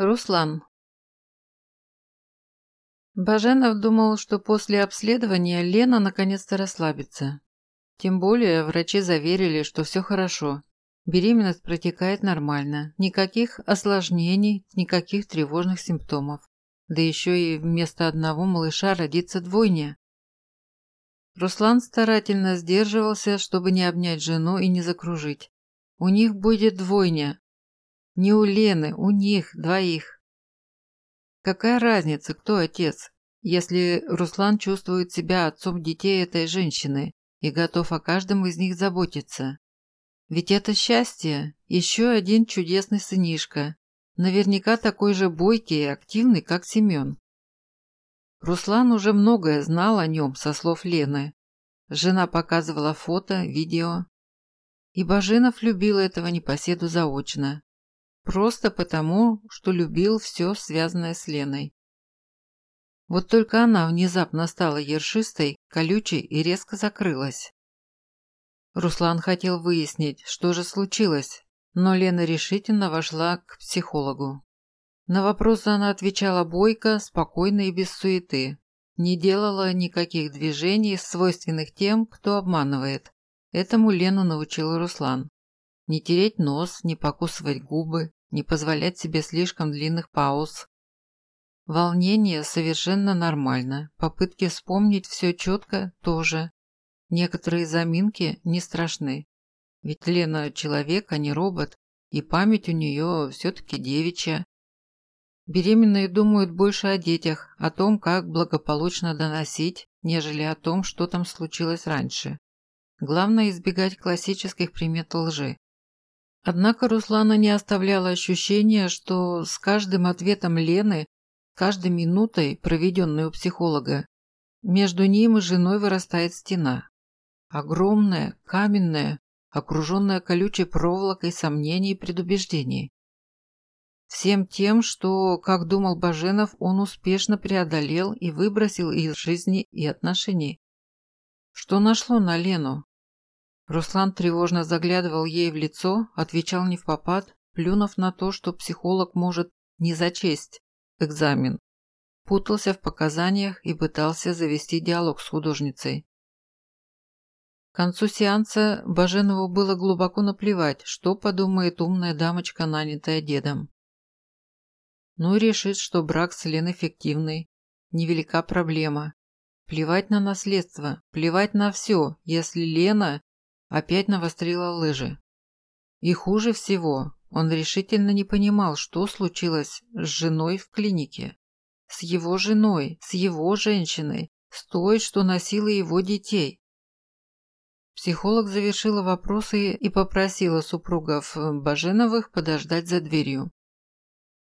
Руслан. Баженов думал, что после обследования Лена наконец-то расслабится. Тем более врачи заверили, что все хорошо. Беременность протекает нормально, никаких осложнений, никаких тревожных симптомов. Да еще и вместо одного малыша родится двойня. Руслан старательно сдерживался, чтобы не обнять жену и не закружить. У них будет двойня, не у Лены, у них, двоих. Какая разница, кто отец, если Руслан чувствует себя отцом детей этой женщины и готов о каждом из них заботиться? Ведь это счастье, еще один чудесный сынишка, наверняка такой же бойкий и активный, как Семен. Руслан уже многое знал о нем со слов Лены. Жена показывала фото, видео. И Баженов любил этого непоседу заочно. Просто потому, что любил все, связанное с Леной. Вот только она внезапно стала ершистой, колючей и резко закрылась. Руслан хотел выяснить, что же случилось, но Лена решительно вошла к психологу. На вопросы она отвечала бойко, спокойно и без суеты. Не делала никаких движений, свойственных тем, кто обманывает. Этому Лену научил Руслан. Не тереть нос, не покусывать губы, не позволять себе слишком длинных пауз. Волнение совершенно нормально, попытки вспомнить все четко тоже. Некоторые заминки не страшны. Ведь Лена человек, а не робот, и память у нее все-таки девичья. Беременные думают больше о детях, о том, как благополучно доносить, нежели о том, что там случилось раньше. Главное избегать классических примет лжи. Однако Руслана не оставляло ощущения, что с каждым ответом Лены, каждой минутой, проведенной у психолога, между ним и женой вырастает стена. Огромная, каменная, окруженная колючей проволокой сомнений и предубеждений. Всем тем, что, как думал Баженов, он успешно преодолел и выбросил из жизни и отношений. Что нашло на Лену? Руслан тревожно заглядывал ей в лицо, отвечал не в попад, плюнув на то, что психолог может не зачесть экзамен. Путался в показаниях и пытался завести диалог с художницей. К концу сеанса Баженову было глубоко наплевать, что подумает умная дамочка, нанятая дедом. Ну и решит, что брак с Леной фиктивный. Невелика проблема. Плевать на наследство, плевать на все, если Лена опять навострила лыжи. И хуже всего, он решительно не понимал, что случилось с женой в клинике. С его женой, с его женщиной, с той, что носила его детей. Психолог завершила вопросы и попросила супругов Баженовых подождать за дверью.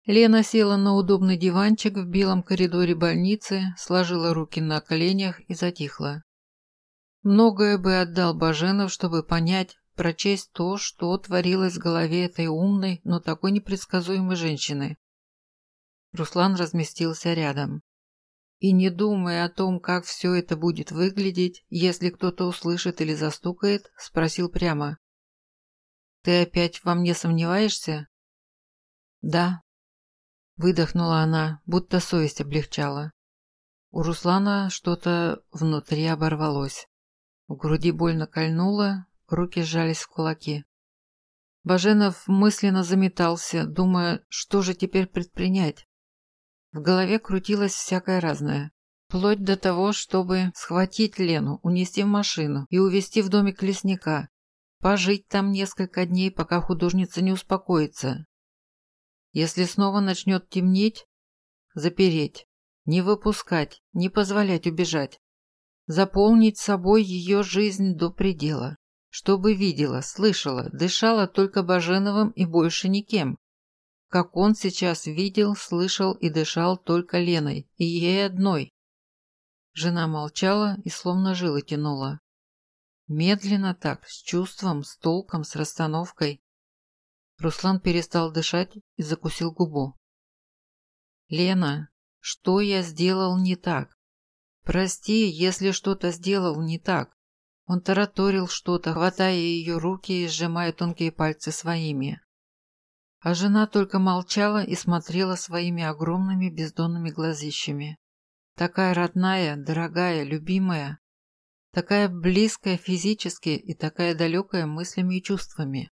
Лена села на удобный диванчик в белом коридоре больницы, сложила руки на коленях и затихла. Многое бы отдал Баженов, чтобы понять, прочесть то, что творилось в голове этой умной, но такой непредсказуемой женщины. Руслан разместился рядом. И не думая о том, как все это будет выглядеть, если кто-то услышит или застукает, спросил прямо. «Ты опять во мне сомневаешься?» «Да», – выдохнула она, будто совесть облегчала. У Руслана что-то внутри оборвалось. В груди больно кольнуло, руки сжались в кулаки. Баженов мысленно заметался, думая, что же теперь предпринять. В голове крутилось всякое разное. Вплоть до того, чтобы схватить Лену, унести в машину и увезти в домик лесника. Пожить там несколько дней, пока художница не успокоится. Если снова начнет темнеть, запереть. Не выпускать, не позволять убежать заполнить собой ее жизнь до предела, чтобы видела, слышала, дышала только Баженовым и больше никем. Как он сейчас видел, слышал и дышал только Леной, и ей одной. Жена молчала и словно жилы тянула. Медленно так, с чувством, с толком, с расстановкой. Руслан перестал дышать и закусил губу. «Лена, что я сделал не так? «Прости, если что-то сделал не так». Он тараторил что-то, хватая ее руки и сжимая тонкие пальцы своими. А жена только молчала и смотрела своими огромными бездонными глазищами. Такая родная, дорогая, любимая. Такая близкая физически и такая далекая мыслями и чувствами.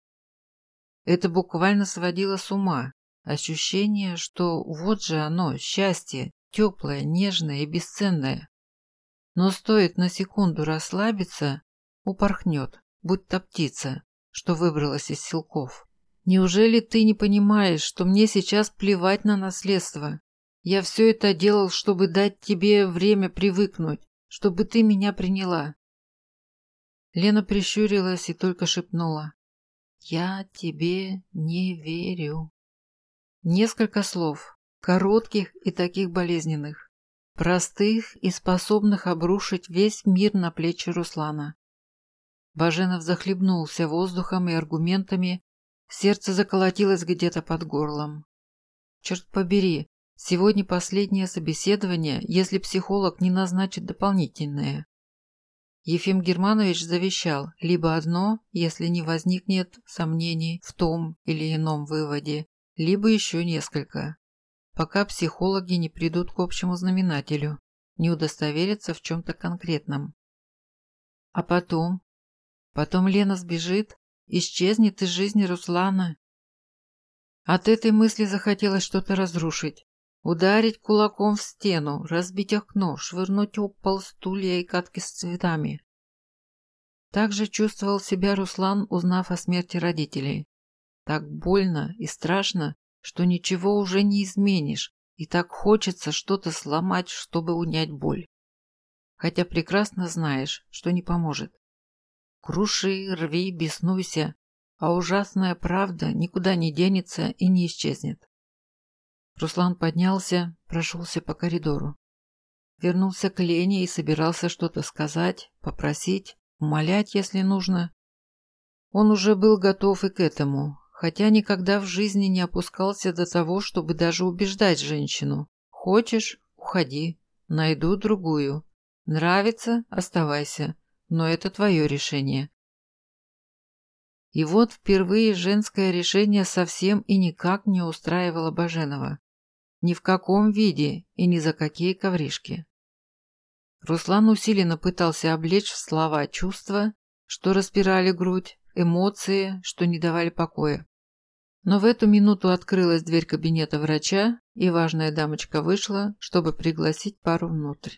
Это буквально сводило с ума. Ощущение, что вот же оно, счастье, теплое, нежное и бесценное. Но стоит на секунду расслабиться, упорхнет, будто птица, что выбралась из силков. Неужели ты не понимаешь, что мне сейчас плевать на наследство? Я все это делал, чтобы дать тебе время привыкнуть, чтобы ты меня приняла. Лена прищурилась и только шепнула. «Я тебе не верю». Несколько слов, коротких и таких болезненных, простых и способных обрушить весь мир на плечи Руслана. Баженов захлебнулся воздухом и аргументами, сердце заколотилось где-то под горлом. Черт побери, сегодня последнее собеседование, если психолог не назначит дополнительное. Ефим Германович завещал либо одно, если не возникнет сомнений в том или ином выводе, либо еще несколько, пока психологи не придут к общему знаменателю, не удостоверятся в чем-то конкретном. А потом, Потом Лена сбежит, исчезнет из жизни Руслана. От этой мысли захотелось что-то разрушить. Ударить кулаком в стену, разбить окно, швырнуть об пол стулья и катки с цветами. Так же чувствовал себя Руслан, узнав о смерти родителей. Так больно и страшно, что ничего уже не изменишь, и так хочется что-то сломать, чтобы унять боль. Хотя прекрасно знаешь, что не поможет. Круши, рви, беснуйся, а ужасная правда никуда не денется и не исчезнет. Руслан поднялся, прошелся по коридору. Вернулся к Лене и собирался что-то сказать, попросить, умолять, если нужно. Он уже был готов и к этому, хотя никогда в жизни не опускался до того, чтобы даже убеждать женщину. Хочешь – уходи, найду другую. Нравится – оставайся но это твое решение. И вот впервые женское решение совсем и никак не устраивало Баженова. Ни в каком виде и ни за какие ковришки. Руслан усиленно пытался облечь в слова чувства, что распирали грудь, эмоции, что не давали покоя. Но в эту минуту открылась дверь кабинета врача, и важная дамочка вышла, чтобы пригласить пару внутрь.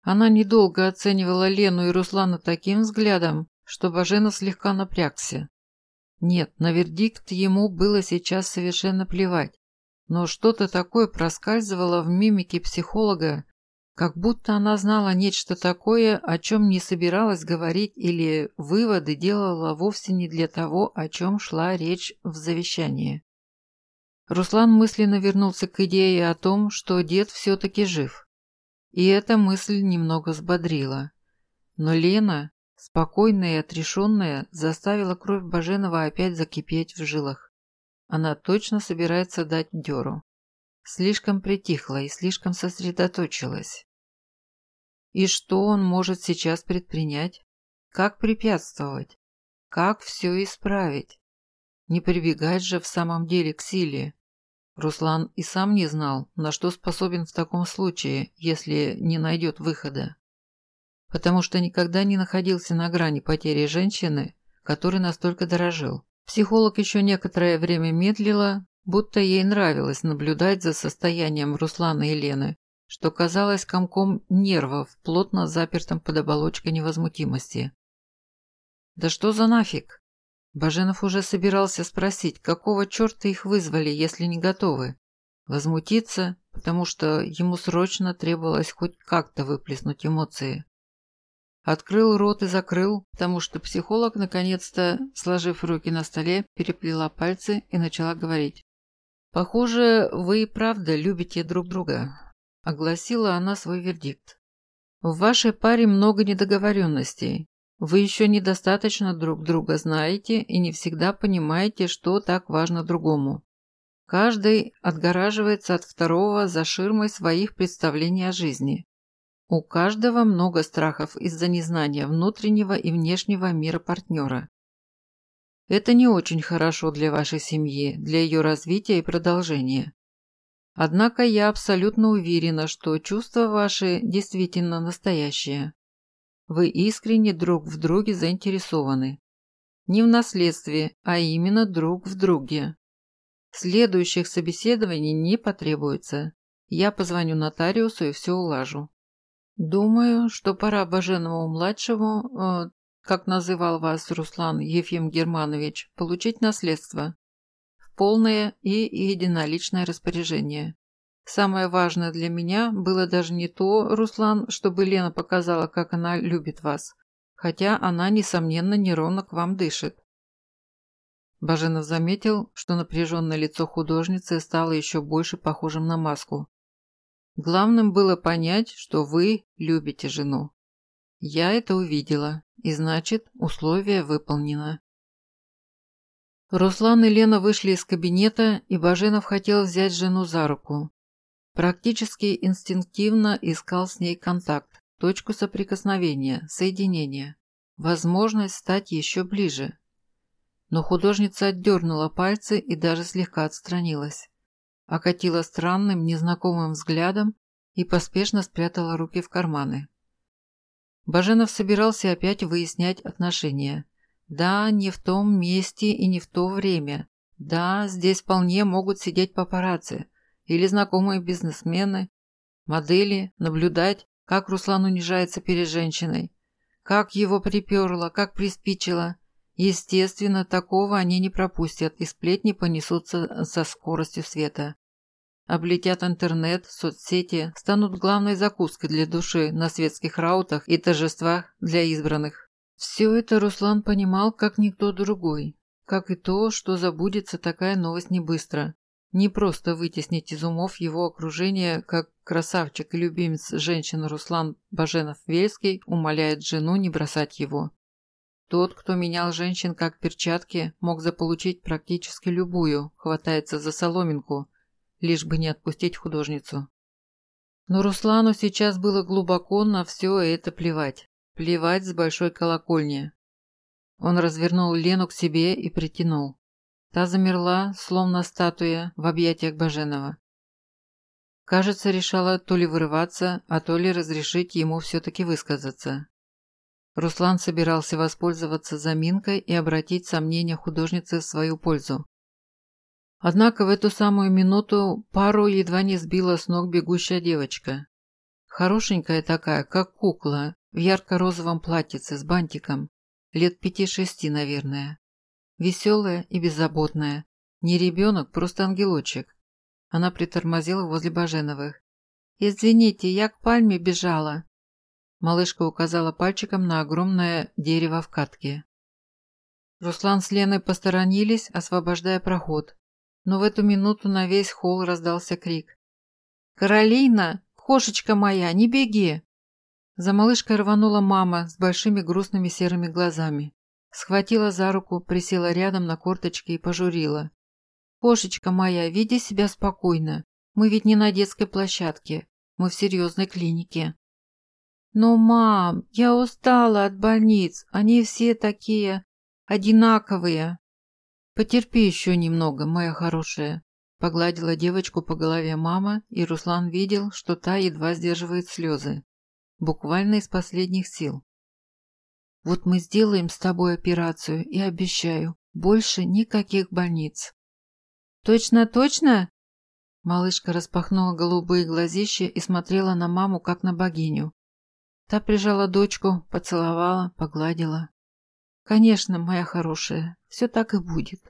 Она недолго оценивала Лену и Руслана таким взглядом, что Баженов слегка напрягся. Нет, на вердикт ему было сейчас совершенно плевать, но что-то такое проскальзывало в мимике психолога, как будто она знала нечто такое, о чем не собиралась говорить или выводы делала вовсе не для того, о чем шла речь в завещании. Руслан мысленно вернулся к идее о том, что дед все-таки жив. И эта мысль немного взбодрила. Но Лена, спокойная и отрешенная, заставила кровь Баженова опять закипеть в жилах. Она точно собирается дать дёру. Слишком притихла и слишком сосредоточилась. И что он может сейчас предпринять? Как препятствовать? Как все исправить? Не прибегать же в самом деле к силе. Руслан и сам не знал, на что способен в таком случае, если не найдет выхода. Потому что никогда не находился на грани потери женщины, которой настолько дорожил. Психолог еще некоторое время медлила, будто ей нравилось наблюдать за состоянием Руслана и Лены, что казалось комком нервов, плотно запертым под оболочкой невозмутимости. «Да что за нафиг?» Баженов уже собирался спросить, какого черта их вызвали, если не готовы. Возмутиться, потому что ему срочно требовалось хоть как-то выплеснуть эмоции. Открыл рот и закрыл, потому что психолог, наконец-то, сложив руки на столе, переплела пальцы и начала говорить. «Похоже, вы и правда любите друг друга», – огласила она свой вердикт. «В вашей паре много недоговоренностей, вы еще недостаточно друг друга знаете и не всегда понимаете, что так важно другому. Каждый отгораживается от второго за ширмой своих представлений о жизни. У каждого много страхов из-за незнания внутреннего и внешнего мира партнера. Это не очень хорошо для вашей семьи, для ее развития и продолжения. Однако я абсолютно уверена, что чувства ваши действительно настоящие. Вы искренне друг в друге заинтересованы. Не в наследстве, а именно друг в друге. Следующих собеседований не потребуется. Я позвоню нотариусу и все улажу. Думаю, что пора Баженову-младшему, э, как называл вас Руслан Ефим Германович, получить наследство в полное и единоличное распоряжение. Самое важное для меня было даже не то, Руслан, чтобы Лена показала, как она любит вас, хотя она, несомненно, неровно к вам дышит. Баженов заметил, что напряженное лицо художницы стало еще больше похожим на маску. Главным было понять, что вы любите жену. Я это увидела, и значит, условие выполнено. Руслан и Лена вышли из кабинета, и Баженов хотел взять жену за руку. Практически инстинктивно искал с ней контакт, точку соприкосновения, соединения, возможность стать еще ближе. Но художница отдернула пальцы и даже слегка отстранилась. Окатила странным, незнакомым взглядом и поспешно спрятала руки в карманы. Баженов собирался опять выяснять отношения. Да, не в том месте и не в то время. Да, здесь вполне могут сидеть папарацци или знакомые бизнесмены, модели, наблюдать, как Руслан унижается перед женщиной, как его приперло, как приспичило. Естественно, такого они не пропустят, и сплетни понесутся со скоростью света. Облетят интернет, соцсети, станут главной закуской для души на светских раутах и торжествах для избранных. Все это Руслан понимал, как никто другой. Как и то, что забудется такая новость не быстро. Не просто вытеснить из умов его окружения, как красавчик и любимец женщин Руслан Баженов-Вельский умоляет жену не бросать его. Тот, кто менял женщин как перчатки, мог заполучить практически любую, хватается за соломинку, лишь бы не отпустить художницу. Но Руслану сейчас было глубоко на все это плевать. Плевать с большой колокольни. Он развернул Лену к себе и притянул. Та замерла, словно статуя, в объятиях Баженова. Кажется, решала то ли вырываться, а то ли разрешить ему все-таки высказаться. Руслан собирался воспользоваться заминкой и обратить сомнения художницы в свою пользу. Однако в эту самую минуту пару едва не сбила с ног бегущая девочка. Хорошенькая такая, как кукла, в ярко-розовом платьице с бантиком, лет пяти-шести, наверное. Веселая и беззаботная. Не ребенок, просто ангелочек. Она притормозила возле Баженовых. «Извините, я к пальме бежала». Малышка указала пальчиком на огромное дерево в катке. Руслан с Леной посторонились, освобождая проход. Но в эту минуту на весь холл раздался крик. «Каролина! Кошечка моя, не беги!» За малышкой рванула мама с большими грустными серыми глазами. Схватила за руку, присела рядом на корточки и пожурила. «Кошечка моя, веди себя спокойно. Мы ведь не на детской площадке. Мы в серьезной клинике». «Но, мам, я устала от больниц. Они все такие одинаковые». «Потерпи еще немного, моя хорошая», – погладила девочку по голове мама, и Руслан видел, что та едва сдерживает слезы. Буквально из последних сил. Вот мы сделаем с тобой операцию и обещаю, больше никаких больниц. Точно-точно? Малышка распахнула голубые глазища и смотрела на маму, как на богиню. Та прижала дочку, поцеловала, погладила. Конечно, моя хорошая, все так и будет.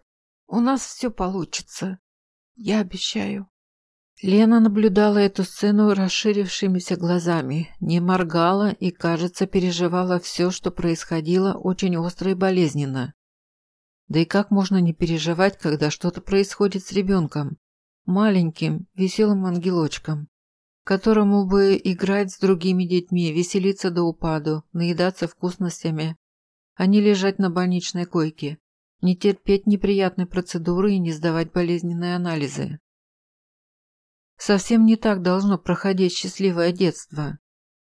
У нас все получится. Я обещаю. Лена наблюдала эту сцену расширившимися глазами, не моргала и, кажется, переживала все, что происходило, очень остро и болезненно. Да и как можно не переживать, когда что-то происходит с ребенком? Маленьким, веселым ангелочком, которому бы играть с другими детьми, веселиться до упаду, наедаться вкусностями, а не лежать на больничной койке, не терпеть неприятной процедуры и не сдавать болезненные анализы. Совсем не так должно проходить счастливое детство.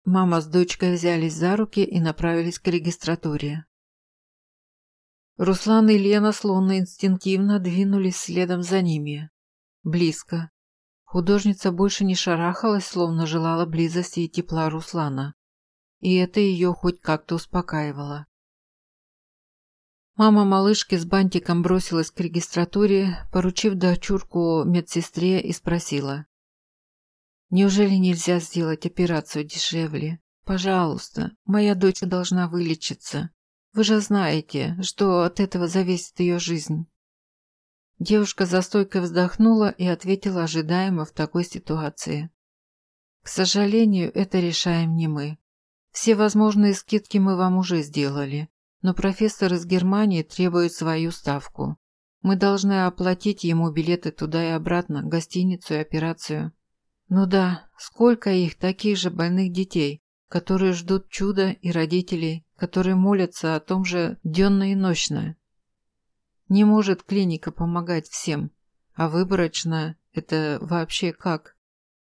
Мама с дочкой взялись за руки и направились к регистратуре. Руслан и Лена словно инстинктивно двинулись следом за ними. Близко. Художница больше не шарахалась, словно желала близости и тепла Руслана. И это ее хоть как-то успокаивало. Мама малышки с бантиком бросилась к регистратуре, поручив дочурку медсестре и спросила. «Неужели нельзя сделать операцию дешевле? Пожалуйста, моя дочь должна вылечиться. Вы же знаете, что от этого зависит ее жизнь». Девушка за стойкой вздохнула и ответила ожидаемо в такой ситуации. «К сожалению, это решаем не мы. Все возможные скидки мы вам уже сделали. Но профессор из Германии требует свою ставку. Мы должны оплатить ему билеты туда и обратно, гостиницу и операцию. Ну да, сколько их, таких же больных детей, которые ждут чуда и родителей, которые молятся о том же денно и ночно. Не может клиника помогать всем, а выборочно это вообще как?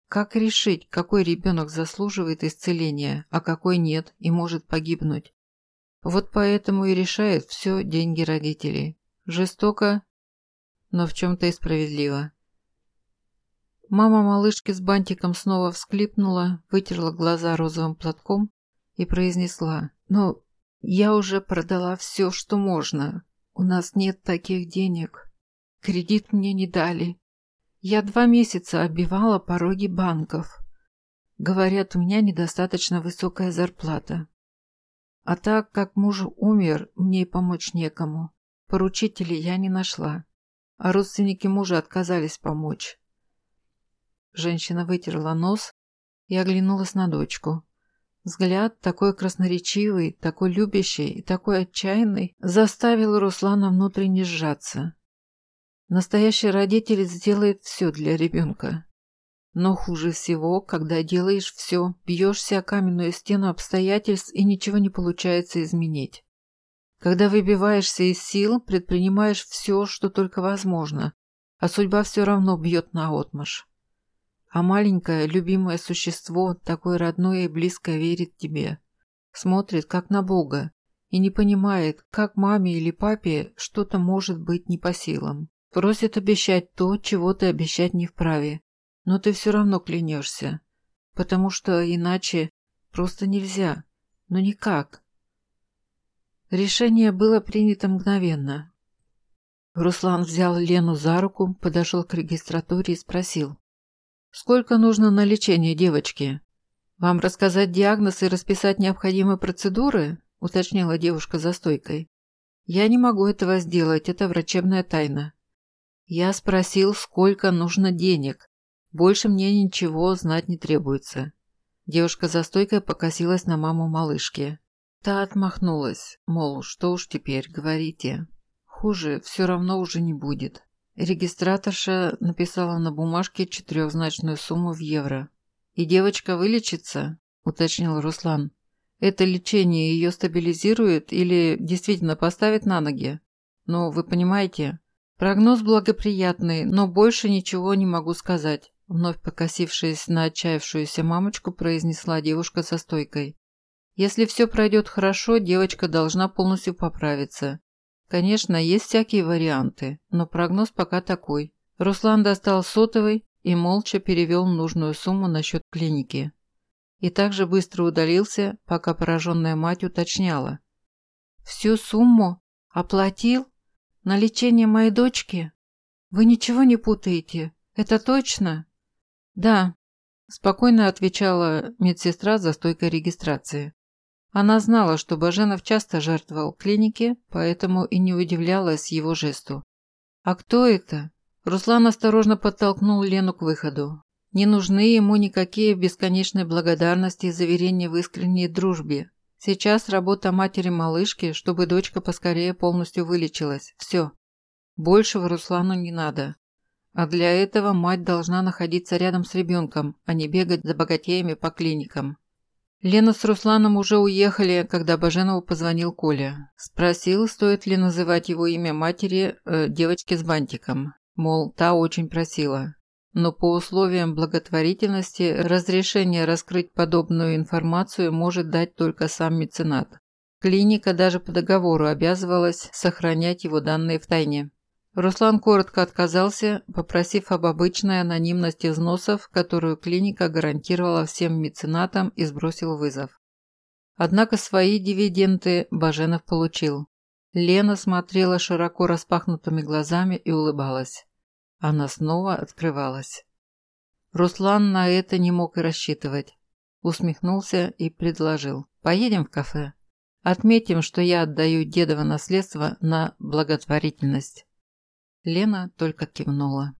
Как решить, какой ребенок заслуживает исцеления, а какой нет и может погибнуть? Вот поэтому и решает все деньги родителей. Жестоко, но в чем-то и справедливо. Мама малышки с бантиком снова всклипнула, вытерла глаза розовым платком и произнесла. «Ну, я уже продала все, что можно. У нас нет таких денег. Кредит мне не дали. Я два месяца оббивала пороги банков. Говорят, у меня недостаточно высокая зарплата. А так как муж умер, мне и помочь некому. Поручителей я не нашла, а родственники мужа отказались помочь. Женщина вытерла нос и оглянулась на дочку. Взгляд, такой красноречивый, такой любящий и такой отчаянный, заставил Руслана внутренне сжаться. Настоящий родитель сделает все для ребенка. Но хуже всего, когда делаешь все, бьешься о каменную стену обстоятельств и ничего не получается изменить. Когда выбиваешься из сил, предпринимаешь все, что только возможно, а судьба все равно бьет наотмашь. А маленькое, любимое существо, такое родное и близкое, верит тебе. Смотрит, как на Бога, и не понимает, как маме или папе что-то может быть не по силам. Просит обещать то, чего ты обещать не вправе, но ты все равно клянешься, потому что иначе просто нельзя, ну никак. Решение было принято мгновенно. Руслан взял Лену за руку, подошел к регистратуре и спросил. «Сколько нужно на лечение девочки? Вам рассказать диагноз и расписать необходимые процедуры?» уточнила девушка за стойкой. «Я не могу этого сделать, это врачебная тайна». Я спросил, сколько нужно денег, больше мне ничего знать не требуется. Девушка за стойкой покосилась на маму малышки. Та отмахнулась, мол, что уж теперь, говорите. Хуже все равно уже не будет. Регистраторша написала на бумажке четырехзначную сумму в евро. «И девочка вылечится?» – уточнил Руслан. «Это лечение ее стабилизирует или действительно поставит на ноги? Ну, вы понимаете, прогноз благоприятный, но больше ничего не могу сказать. Вновь покосившись на отчаявшуюся мамочку, произнесла девушка со стойкой. Если все пройдет хорошо, девочка должна полностью поправиться. Конечно, есть всякие варианты, но прогноз пока такой. Руслан достал сотовый и молча перевел нужную сумму на счет клиники. И также быстро удалился, пока пораженная мать уточняла. «Всю сумму? Оплатил? На лечение моей дочки? Вы ничего не путаете? Это точно?» «Да», – спокойно отвечала медсестра за стойкой регистрации. Она знала, что Баженов часто жертвовал клинике, поэтому и не удивлялась его жесту. «А кто это?» Руслан осторожно подтолкнул Лену к выходу. Не нужны ему никакие бесконечные благодарности и заверения в искренней дружбе. Сейчас работа матери малышки, чтобы дочка поскорее полностью вылечилась. Все. Большего Руслану не надо. А для этого мать должна находиться рядом с ребенком, а не бегать за богатеями по клиникам. Лена с Русланом уже уехали, когда Баженову позвонил Коля. Спросил, стоит ли называть его имя матери э, девочки с бантиком. Мол, та очень просила. Но по условиям благотворительности разрешение раскрыть подобную информацию может дать только сам меценат. Клиника даже по договору обязывалась сохранять его данные в тайне. Руслан коротко отказался, попросив об обычной анонимности взносов, которую клиника гарантировала всем меценатам и сбросил вызов. Однако свои дивиденды Баженов получил. Лена смотрела широко распахнутыми глазами и улыбалась. Она снова открывалась. Руслан на это не мог и рассчитывать. Усмехнулся и предложил. «Поедем в кафе. Отметим, что я отдаю дедово наследство на благотворительность». Лена только кивнула.